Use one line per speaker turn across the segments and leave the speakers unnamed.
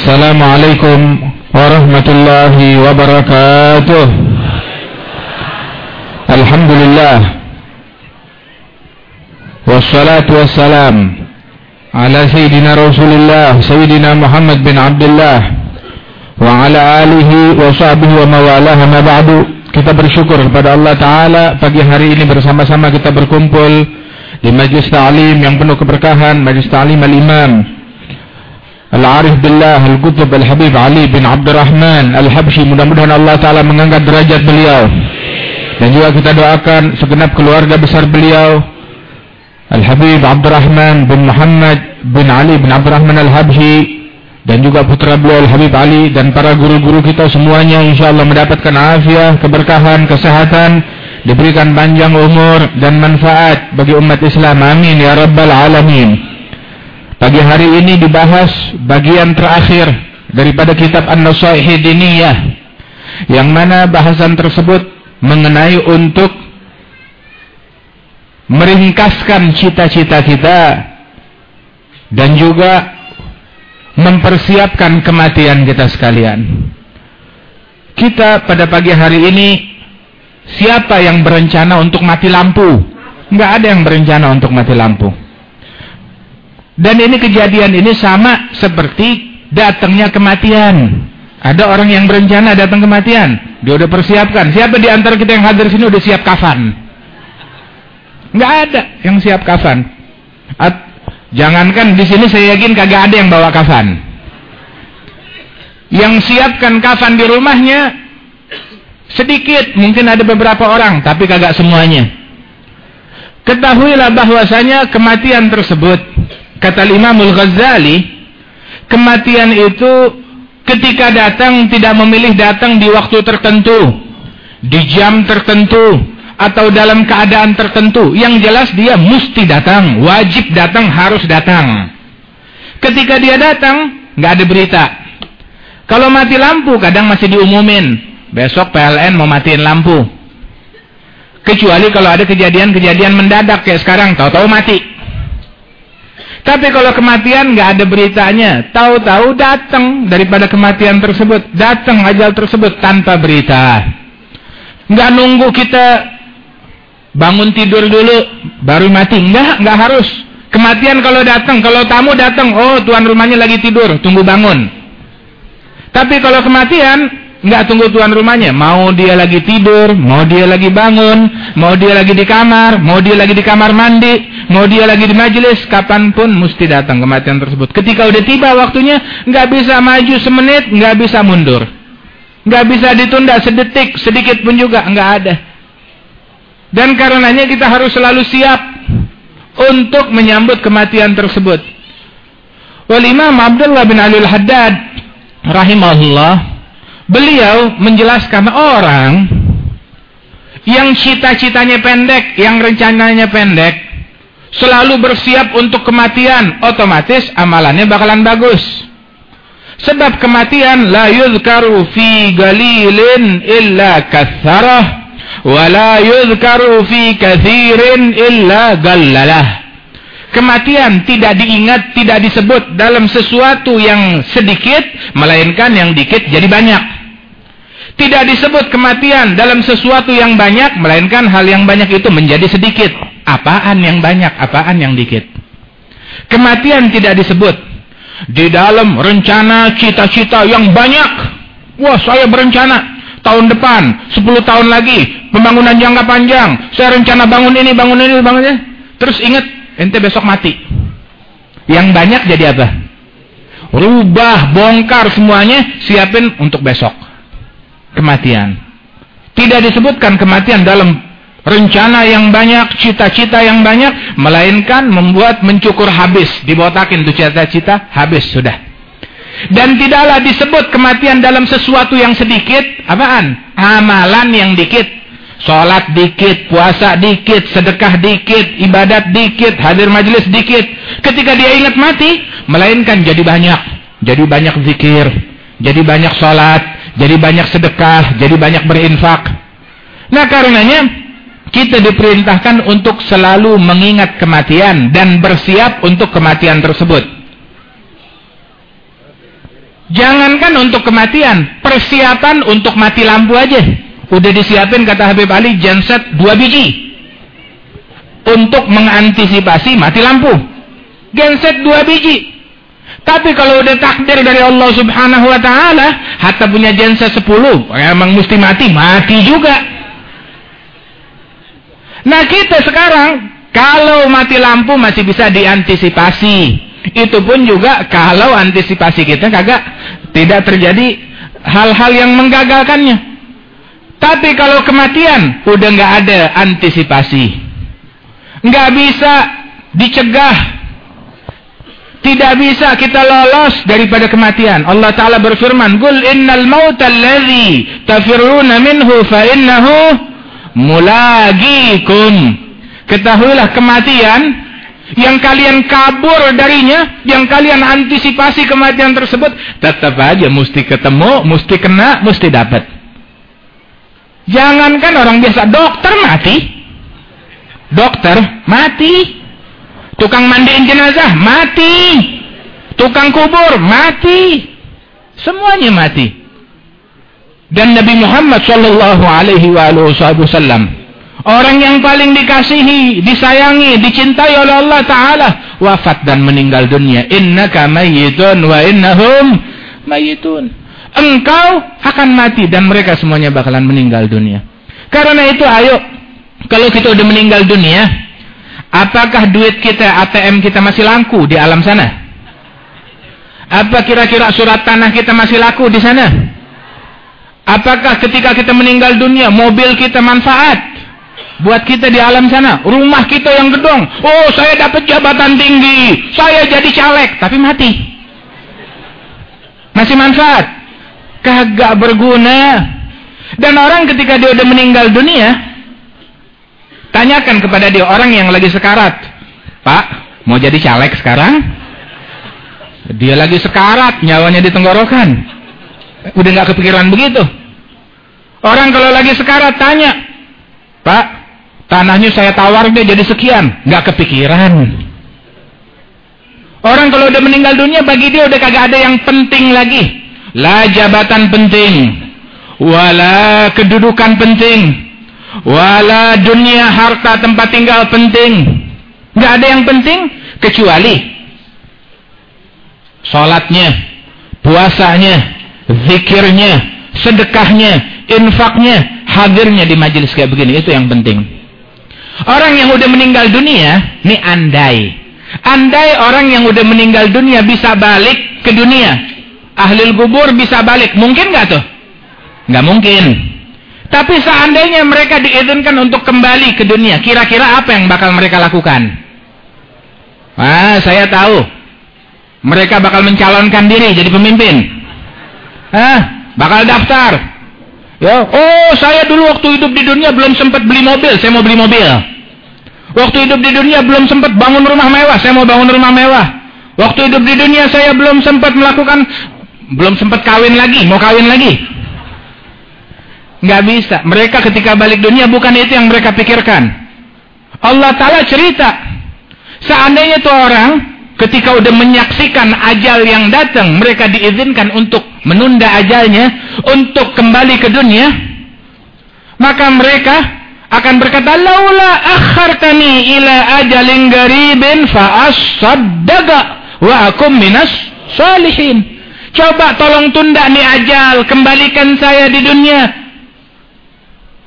السلام عليكم ورحمة الله وبركاته الحمد لله والصلاة والسلام على سيدنا رسول الله سيدنا محمد بن عبد الله وعلى آله وصحبه ومواlah ما بعد kita bersyukur kepada Allah Ta'ala pagi hari ini bersama-sama kita berkumpul di majlis ta'lim yang penuh keberkahan majlis ta'lim al-imam Al-Arif Billah Al-Qutub Al-Habib Ali bin Abdurrahman Al-Habshi Mudah-mudahan Allah Ta'ala mengangkat derajat beliau. Dan juga kita doakan segenap keluarga besar beliau Al-Habib Abdurrahman bin Muhammad bin Ali bin Abdurrahman Al-Habshi Dan juga putra beliau Al-Habib Ali Dan para guru-guru kita semuanya InsyaAllah mendapatkan afiah, keberkahan, kesehatan Diberikan panjang umur dan manfaat bagi umat Islam. Amin Ya Rabbal Alamin Pagi hari ini dibahas bagian terakhir daripada kitab An-Nasaih Diniyah yang mana bahasan tersebut mengenai untuk meringkaskan cita-cita kita dan juga mempersiapkan kematian kita sekalian. Kita pada pagi hari ini siapa yang berencana untuk mati lampu? Enggak ada yang berencana untuk mati lampu. Dan ini kejadian ini sama seperti datangnya kematian. Ada orang yang berencana datang kematian, dia udah persiapkan. Siapa di antara kita yang hadir sini udah siap kafan? Enggak ada yang siap kafan. At, jangankan di sini saya yakin kagak ada yang bawa kafan. Yang siapkan kafan di rumahnya sedikit, mungkin ada beberapa orang, tapi kagak semuanya. Ketahuilah bahwasanya kematian tersebut Kata Imamul Ghazali, kematian itu ketika datang tidak memilih datang di waktu tertentu, di jam tertentu, atau dalam keadaan tertentu. Yang jelas dia mesti datang, wajib datang, harus datang. Ketika dia datang, nggak ada berita. Kalau mati lampu kadang masih diumumin, besok PLN mau matiin lampu. Kecuali kalau ada kejadian-kejadian mendadak kayak sekarang, tahu-tahu mati. Tapi kalau kematian nggak ada beritanya, tahu-tahu datang daripada kematian tersebut, datang ajal tersebut tanpa berita. Nggak nunggu kita bangun tidur dulu baru mati, nggak nggak harus. Kematian kalau datang, kalau tamu datang, oh tuan rumahnya lagi tidur, tunggu bangun. Tapi kalau kematian Nggak tunggu tuan rumahnya. Mau dia lagi tidur, mau dia lagi bangun, mau dia lagi di kamar, mau dia lagi di kamar mandi, mau dia lagi di majelis, kapan pun mesti datang kematian tersebut. Ketika udah tiba waktunya, nggak bisa maju semenit, nggak bisa mundur. Nggak bisa ditunda sedetik, sedikit pun juga, nggak ada. Dan karenanya kita harus selalu siap untuk menyambut kematian tersebut. Wal Imam Abdullah bin Alil Haddad rahimahullah Beliau menjelaskan orang yang cita-citanya pendek, yang rencananya pendek, selalu bersiap untuk kematian, otomatis amalannya bakalan bagus. Sebab kematian la yuzkaru fi galilin illa katsarah wa la yuzkaru fi kathirin illa gallalah. Kematian tidak diingat, tidak disebut dalam sesuatu yang sedikit, melainkan yang dikit jadi banyak. Tidak disebut kematian dalam sesuatu yang banyak, melainkan hal yang banyak itu menjadi sedikit. Apaan yang banyak, apaan yang dikit. Kematian tidak disebut. Di dalam rencana cita-cita yang banyak. Wah saya berencana tahun depan, 10 tahun lagi, pembangunan jangka panjang. Saya rencana bangun ini, bangun ini, bangun ini. Terus ingat, ente besok mati. Yang banyak jadi apa? Rubah, bongkar semuanya, siapin untuk besok kematian. Tidak disebutkan kematian dalam rencana yang banyak, cita-cita yang banyak, melainkan membuat mencukur habis. Dibotakin tuh cita-cita, habis sudah. Dan tidaklah disebut kematian dalam sesuatu yang sedikit, apaan? Amalan yang dikit. Sholat dikit, puasa dikit, sedekah dikit, ibadat dikit, hadir majelis dikit. Ketika dia ingat mati, melainkan jadi banyak. Jadi banyak zikir, jadi banyak sholat, jadi banyak sedekah, jadi banyak berinfak. Nah karenanya kita diperintahkan untuk selalu mengingat kematian dan bersiap untuk kematian tersebut. Jangankan untuk kematian, persiapan untuk mati lampu aja. Udah disiapin kata Habib Ali genset dua biji. Untuk mengantisipasi mati lampu. Genset dua biji. Tapi kalau udah takdir dari Allah subhanahu wa ta'ala, hatta punya genset sepuluh, emang mesti mati, mati juga. Nah kita sekarang, kalau mati lampu masih bisa diantisipasi. Itu pun juga kalau antisipasi kita kagak tidak terjadi hal-hal yang menggagalkannya. Tapi kalau kematian udah nggak ada antisipasi, nggak bisa dicegah, tidak bisa kita lolos daripada kematian. Allah Taala berfirman, "Qul innal mauta alladhi tafirruna minhu fa innahu mulagikum." Ketahuilah kematian yang kalian kabur darinya, yang kalian antisipasi kematian tersebut, tetap aja mesti ketemu, mesti kena, mesti dapat. Jangankan orang biasa, dokter mati. Dokter mati. Tukang mandiin jenazah mati. Tukang kubur mati. Semuanya mati. Dan Nabi Muhammad sallallahu alaihi wasallam Orang yang paling dikasihi, disayangi, dicintai oleh Allah Ta'ala. Wafat dan meninggal dunia. Innaka mayyitun wa innahum mayyitun. Engkau akan mati dan mereka semuanya bakalan meninggal dunia. Karena itu ayo. Kalau kita udah meninggal dunia. Apakah duit kita, ATM kita masih laku di alam sana? Apa kira-kira surat tanah kita masih laku di sana? Apakah ketika kita meninggal dunia, mobil kita manfaat? buat kita di alam sana. Rumah kita yang gedong. Oh, saya dapat jabatan tinggi. Saya jadi caleg, tapi mati. Masih manfaat? Kagak berguna. Dan orang ketika dia udah meninggal dunia, tanyakan kepada dia orang yang lagi sekarat. Pak, mau jadi caleg sekarang? Dia lagi sekarat, nyawanya di tenggorokan. Udah nggak kepikiran begitu. Orang kalau lagi sekarat tanya, Pak, Tanahnya saya tawar dia jadi sekian. Nggak kepikiran. Orang kalau udah meninggal dunia bagi dia udah kagak ada yang penting lagi. La jabatan penting. Wala kedudukan penting. Wala dunia harta tempat tinggal penting. Nggak ada yang penting kecuali sholatnya, puasanya, zikirnya, sedekahnya, infaknya, hadirnya di majelis kayak begini. Itu yang penting. Orang yang udah meninggal dunia, ini andai. Andai orang yang udah meninggal dunia bisa balik ke dunia. Ahli kubur bisa balik. Mungkin nggak tuh? Nggak mungkin. Tapi seandainya mereka diizinkan untuk kembali ke dunia, kira-kira apa yang bakal mereka lakukan? Ah, saya tahu. Mereka bakal mencalonkan diri jadi pemimpin. Ah, bakal daftar. Ya, oh saya dulu waktu hidup di dunia belum sempat beli mobil, saya mau beli mobil. Waktu hidup di dunia belum sempat bangun rumah mewah, saya mau bangun rumah mewah. Waktu hidup di dunia saya belum sempat melakukan, belum sempat kawin lagi, mau kawin lagi. Nggak bisa. Mereka ketika balik dunia bukan itu yang mereka pikirkan. Allah Ta'ala cerita. Seandainya tuh orang ketika udah menyaksikan ajal yang datang, mereka diizinkan untuk menunda ajalnya, untuk kembali ke dunia, maka mereka akan berkata laula akhartani ila ajalin garibin fa asaddaqa wa akum minas salihin coba tolong tunda nih ajal kembalikan saya di dunia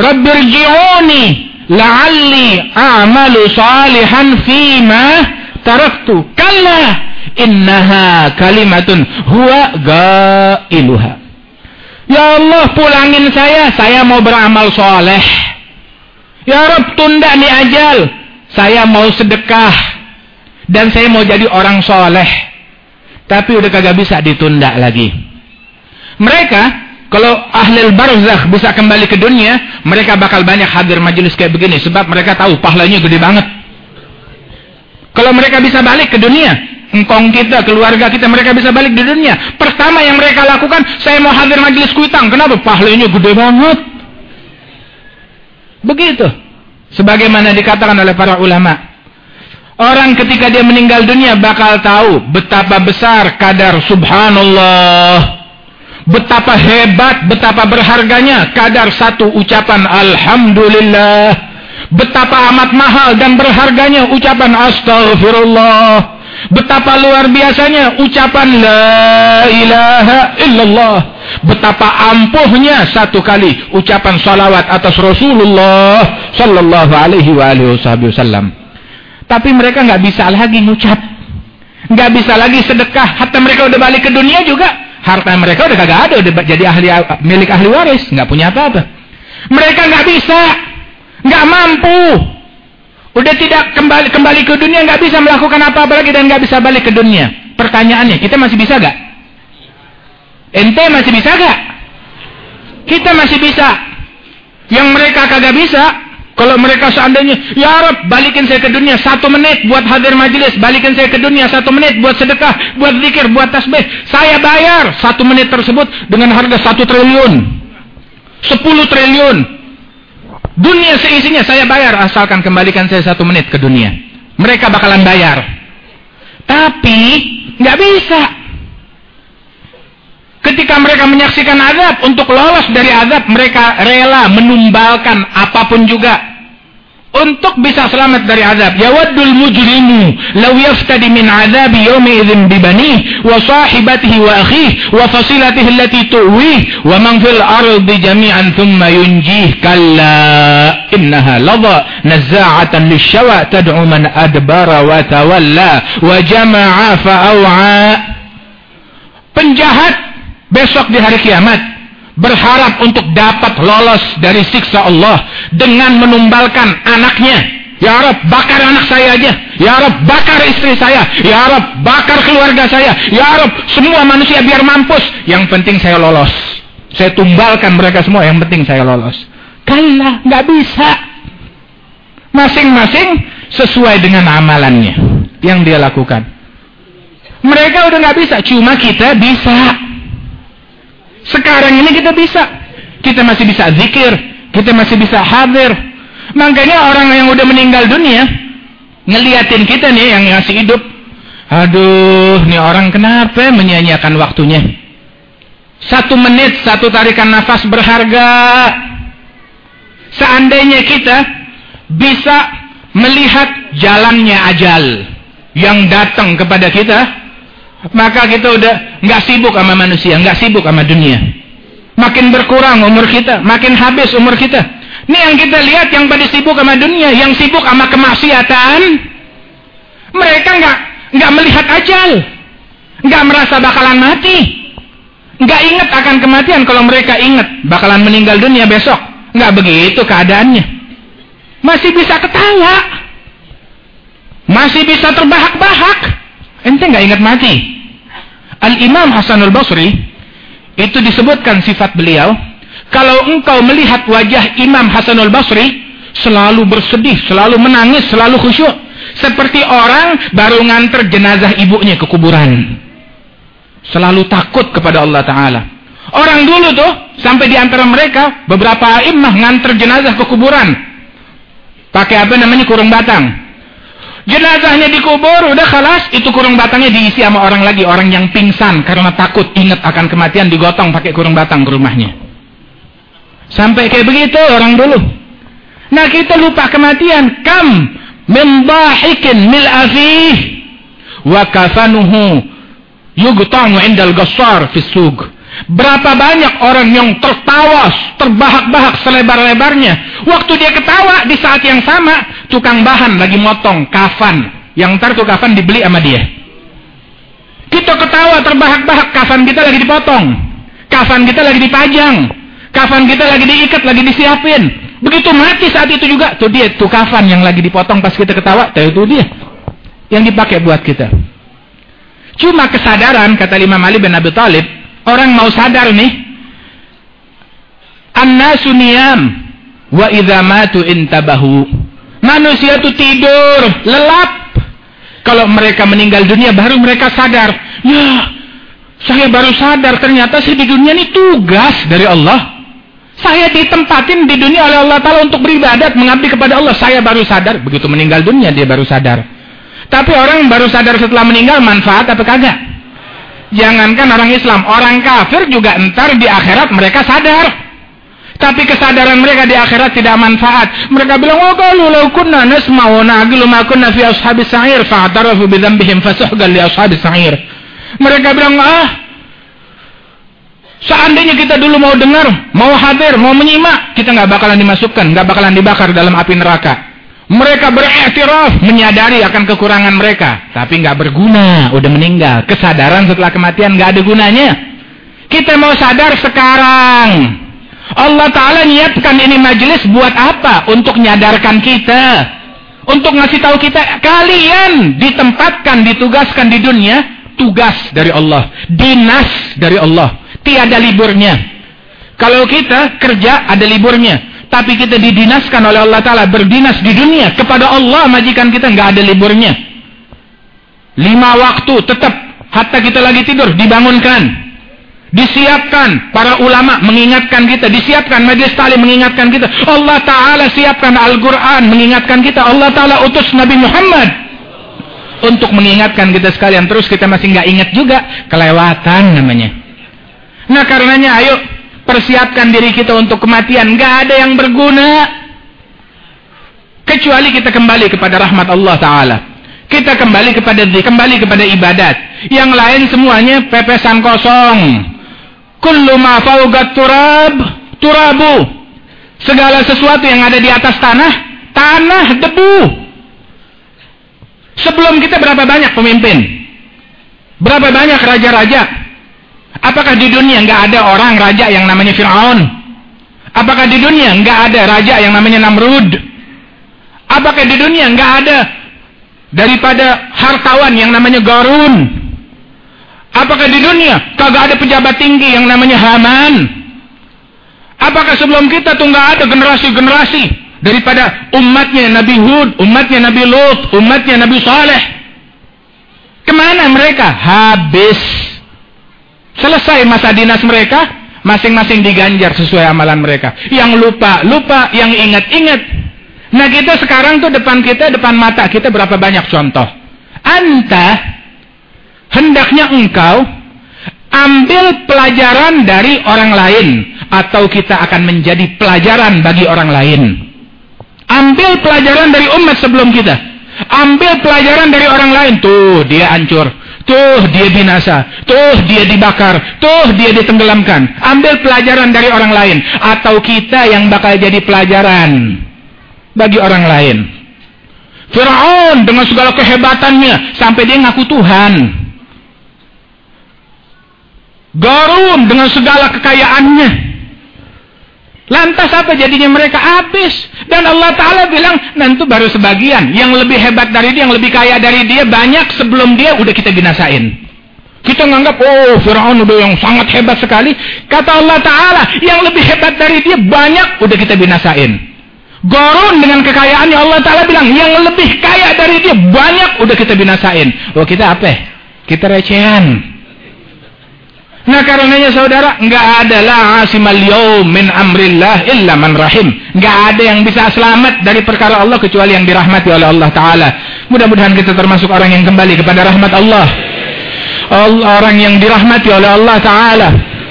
rabbirji'uni la'alli a'malu salihan fima taraktu kalla innaha kalimatun huwa gailuha ya Allah pulangin saya saya mau beramal soleh Ya Rob tunda nih ajal. Saya mau sedekah. Dan saya mau jadi orang soleh. Tapi udah kagak bisa ditunda lagi. Mereka, kalau ahli barzakh bisa kembali ke dunia, mereka bakal banyak hadir majelis kayak begini. Sebab mereka tahu pahalanya gede banget. Kalau mereka bisa balik ke dunia, engkong kita, keluarga kita, mereka bisa balik di dunia. Pertama yang mereka lakukan, saya mau hadir majelis kuitang. Kenapa? Pahalanya gede banget. Begitu. Sebagaimana dikatakan oleh para ulama. Orang ketika dia meninggal dunia bakal tahu betapa besar kadar subhanallah. Betapa hebat, betapa berharganya kadar satu ucapan alhamdulillah. Betapa amat mahal dan berharganya ucapan astaghfirullah. Betapa luar biasanya ucapan la ilaha illallah. Betapa ampuhnya satu kali ucapan salawat atas Rasulullah sallallahu alaihi wa alihi wasallam. Tapi mereka nggak bisa lagi ngucap. nggak bisa lagi sedekah. Hatta mereka udah balik ke dunia juga. Harta mereka udah kagak ada. Udah jadi ahli milik ahli waris. nggak punya apa-apa. Mereka nggak bisa. nggak mampu. Udah tidak kembali kembali ke dunia. nggak bisa melakukan apa-apa lagi. Dan nggak bisa balik ke dunia. Pertanyaannya, kita masih bisa gak? Ente masih bisa gak? Kita masih bisa. Yang mereka kagak bisa, kalau mereka seandainya, Ya Rab, balikin saya ke dunia satu menit buat hadir majelis. Balikin saya ke dunia satu menit buat sedekah, buat zikir, buat tasbih. Saya bayar satu menit tersebut dengan harga satu triliun. Sepuluh triliun. Dunia seisinya saya bayar asalkan kembalikan saya satu menit ke dunia. Mereka bakalan bayar. Tapi, nggak bisa. Ketika mereka menyaksikan azab, untuk lolos dari azab, mereka rela menumbalkan apa pun juga untuk bisa selamat dari azab. Yawaddul mujrimu law yaftadi min azab yawmi idzin bi banihi wa sahibatihi wa akhihi wa fasilatihi allati tuwi wa man fil ardi jami'an thumma yunjih kalla innaha ladha nazza'atan lishawa tad'u man adbara wa tawalla wa jama'a fa'aw'a penjahat besok di hari kiamat berharap untuk dapat lolos dari siksa Allah dengan menumbalkan anaknya. Ya bakar anak saya aja. Ya bakar istri saya. Ya bakar keluarga saya. Ya semua manusia biar mampus. Yang penting saya lolos. Saya tumbalkan mereka semua. Yang penting saya lolos. Kalah, nggak bisa. Masing-masing sesuai dengan amalannya yang dia lakukan. Mereka udah nggak bisa, cuma kita bisa. Sekarang ini kita bisa. Kita masih bisa zikir. Kita masih bisa hadir. Makanya orang yang udah meninggal dunia. Ngeliatin kita nih yang masih hidup. Aduh, nih orang kenapa menyanyiakan waktunya? Satu menit, satu tarikan nafas berharga. Seandainya kita bisa melihat jalannya ajal yang datang kepada kita, maka kita udah nggak sibuk sama manusia, nggak sibuk sama dunia. Makin berkurang umur kita, makin habis umur kita. Ini yang kita lihat yang pada sibuk sama dunia, yang sibuk sama kemaksiatan, mereka nggak nggak melihat ajal, nggak merasa bakalan mati, nggak ingat akan kematian. Kalau mereka ingat bakalan meninggal dunia besok, nggak begitu keadaannya. Masih bisa ketawa, masih bisa terbahak-bahak Ente nggak ingat mati. Al-Imam Hasanul Basri itu disebutkan sifat beliau. Kalau engkau melihat wajah Imam Hasanul Basri selalu bersedih, selalu menangis, selalu khusyuk. Seperti orang baru nganter jenazah ibunya ke kuburan. Selalu takut kepada Allah Ta'ala. Orang dulu tuh, sampai di antara mereka, beberapa imam nganter jenazah ke kuburan. Pakai apa namanya kurung batang. Jenazahnya dikubur, udah kalas, itu kurung batangnya diisi sama orang lagi, orang yang pingsan karena takut ingat akan kematian digotong pakai kurung batang ke rumahnya. Sampai kayak begitu orang dulu. Nah kita lupa kematian. Kam membahikin mil afih wa kafanuhu yugtangu indal gassar fisug. Berapa banyak orang yang tertawa, terbahak-bahak selebar-lebarnya. Waktu dia ketawa, di saat yang sama, tukang bahan lagi motong kafan. Yang ntar tuh kafan dibeli sama dia. Kita ketawa, terbahak-bahak, kafan kita lagi dipotong. Kafan kita lagi dipajang. Kafan kita lagi diikat, lagi disiapin. Begitu mati saat itu juga, tuh dia, tuh kafan yang lagi dipotong pas kita ketawa, tuh itu dia. Yang dipakai buat kita. Cuma kesadaran, kata Imam Ali bin Abi Talib, Orang mau sadar nih. Annasu niyam wa idza matu intabahu. Manusia itu tidur, lelap. Kalau mereka meninggal dunia baru mereka sadar. Ya, saya baru sadar ternyata saya di dunia ini tugas dari Allah. Saya ditempatin di dunia oleh Allah Ta'ala untuk beribadat, mengabdi kepada Allah. Saya baru sadar. Begitu meninggal dunia dia baru sadar. Tapi orang baru sadar setelah meninggal manfaat apa kagak? Jangankan orang Islam, orang kafir juga entar di akhirat mereka sadar. Tapi kesadaran mereka di akhirat tidak manfaat. Mereka bilang, "Oh, kalau law kunna nasma'u na'qilu ma kunna fi ashabis sa'ir fa'tarafu bi dhanbihim fasuhqan li ashabis sa'ir." Mereka bilang, "Ah, seandainya kita dulu mau dengar, mau hadir, mau menyimak, kita nggak bakalan dimasukkan, nggak bakalan dibakar dalam api neraka." Mereka beriktiraf, menyadari akan kekurangan mereka. Tapi nggak berguna, udah meninggal. Kesadaran setelah kematian nggak ada gunanya. Kita mau sadar sekarang. Allah Ta'ala nyiapkan ini majelis buat apa? Untuk nyadarkan kita. Untuk ngasih tahu kita, kalian ditempatkan, ditugaskan di dunia, tugas dari Allah. Dinas dari Allah. Tiada liburnya. Kalau kita kerja, ada liburnya tapi kita didinaskan oleh Allah Ta'ala berdinas di dunia. Kepada Allah majikan kita nggak ada liburnya. Lima waktu tetap hatta kita lagi tidur dibangunkan. Disiapkan para ulama mengingatkan kita disiapkan majlis tali mengingatkan kita. Allah Ta'ala siapkan Al-Quran mengingatkan kita. Allah Ta'ala utus Nabi Muhammad untuk mengingatkan kita sekalian. Terus kita masih nggak ingat juga kelewatan namanya. Nah karenanya ayo persiapkan diri kita untuk kematian. Gak ada yang berguna. Kecuali kita kembali kepada rahmat Allah Ta'ala. Kita kembali kepada kembali kepada ibadat. Yang lain semuanya pepesan kosong. Kullu ma faugat turab, turabu. Segala sesuatu yang ada di atas tanah, tanah debu. Sebelum kita berapa banyak pemimpin? Berapa banyak raja-raja? Apakah di dunia nggak ada orang raja yang namanya Fir'aun? Apakah di dunia nggak ada raja yang namanya Namrud? Apakah di dunia nggak ada daripada hartawan yang namanya Garun? Apakah di dunia kagak ada pejabat tinggi yang namanya Haman? Apakah sebelum kita tuh nggak ada generasi-generasi daripada umatnya Nabi Hud, umatnya Nabi Lut, umatnya Nabi Saleh? Ke mana mereka? Habis. Selesai masa dinas mereka, masing-masing diganjar sesuai amalan mereka. Yang lupa, lupa, yang ingat, ingat. Nah kita sekarang tuh depan kita, depan mata kita berapa banyak contoh. Anta, hendaknya engkau ambil pelajaran dari orang lain. Atau kita akan menjadi pelajaran bagi orang lain. Ambil pelajaran dari umat sebelum kita. Ambil pelajaran dari orang lain. Tuh, dia hancur. Tuh dia binasa, tuh dia dibakar, tuh dia ditenggelamkan. Ambil pelajaran dari orang lain atau kita yang bakal jadi pelajaran bagi orang lain. Firaun dengan segala kehebatannya sampai dia ngaku Tuhan. Garun dengan segala kekayaannya Lantas apa jadinya mereka habis. Dan Allah Ta'ala bilang, nanti baru sebagian. Yang lebih hebat dari dia, yang lebih kaya dari dia, banyak sebelum dia udah kita binasain. Kita nganggap, oh Fir'aun udah yang sangat hebat sekali. Kata Allah Ta'ala, yang lebih hebat dari dia, banyak udah kita binasain. Gorun dengan kekayaannya Allah Ta'ala bilang, yang lebih kaya dari dia, banyak udah kita binasain. Oh kita apa? Kita recehan. Nah karenanya saudara, nggak ada la asimal min amrillah illa man rahim. Nggak ada yang bisa selamat dari perkara Allah kecuali yang dirahmati oleh Allah Taala. Mudah-mudahan kita termasuk orang yang kembali kepada rahmat Allah. Orang yang dirahmati oleh Allah Taala.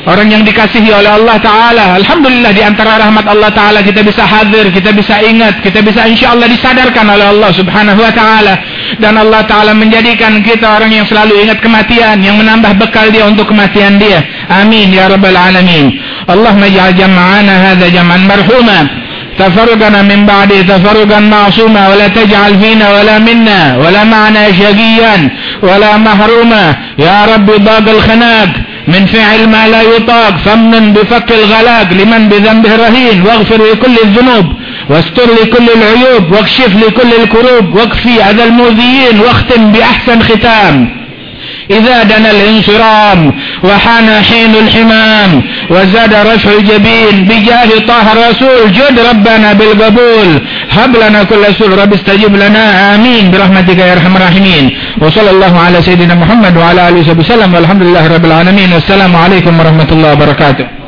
Orang yang dikasihi oleh Allah Ta'ala. Alhamdulillah di antara rahmat Allah Ta'ala kita bisa hadir, kita bisa ingat, kita bisa insya Allah disadarkan oleh Allah Subhanahu Wa Ta'ala. Dan Allah Ta'ala menjadikan kita orang yang selalu ingat kematian, yang menambah bekal dia untuk kematian dia. Amin ya Rabbal Alamin. Allahumma ja'al jam'ana hadha jam'an marhuma. تفرقنا من بعده تفرقا معصوما ولا تجعل فينا ولا منا ولا معنا شقيا ولا محروما يا رب ضاق الخناق من فعل ما لا يطاق فمن بفك الغلاق لمن بذنبه رهين واغفر لكل الذنوب واستر لكل العيوب واكشف لكل الكروب واكفي أذى المؤذيين واختم بأحسن ختام. إذا دنا الانصرام وحان حين الحمام وزاد رفع الجبين بجاه طه الرسول جد ربنا بالقبول. هب لنا كل سر رب استجب لنا آمين. برحمتك يا أرحم الراحمين. وصلى الله على سيدنا محمد وعلى آله وصحبه وسلم والحمد لله رب العالمين. والسلام عليكم ورحمة الله وبركاته.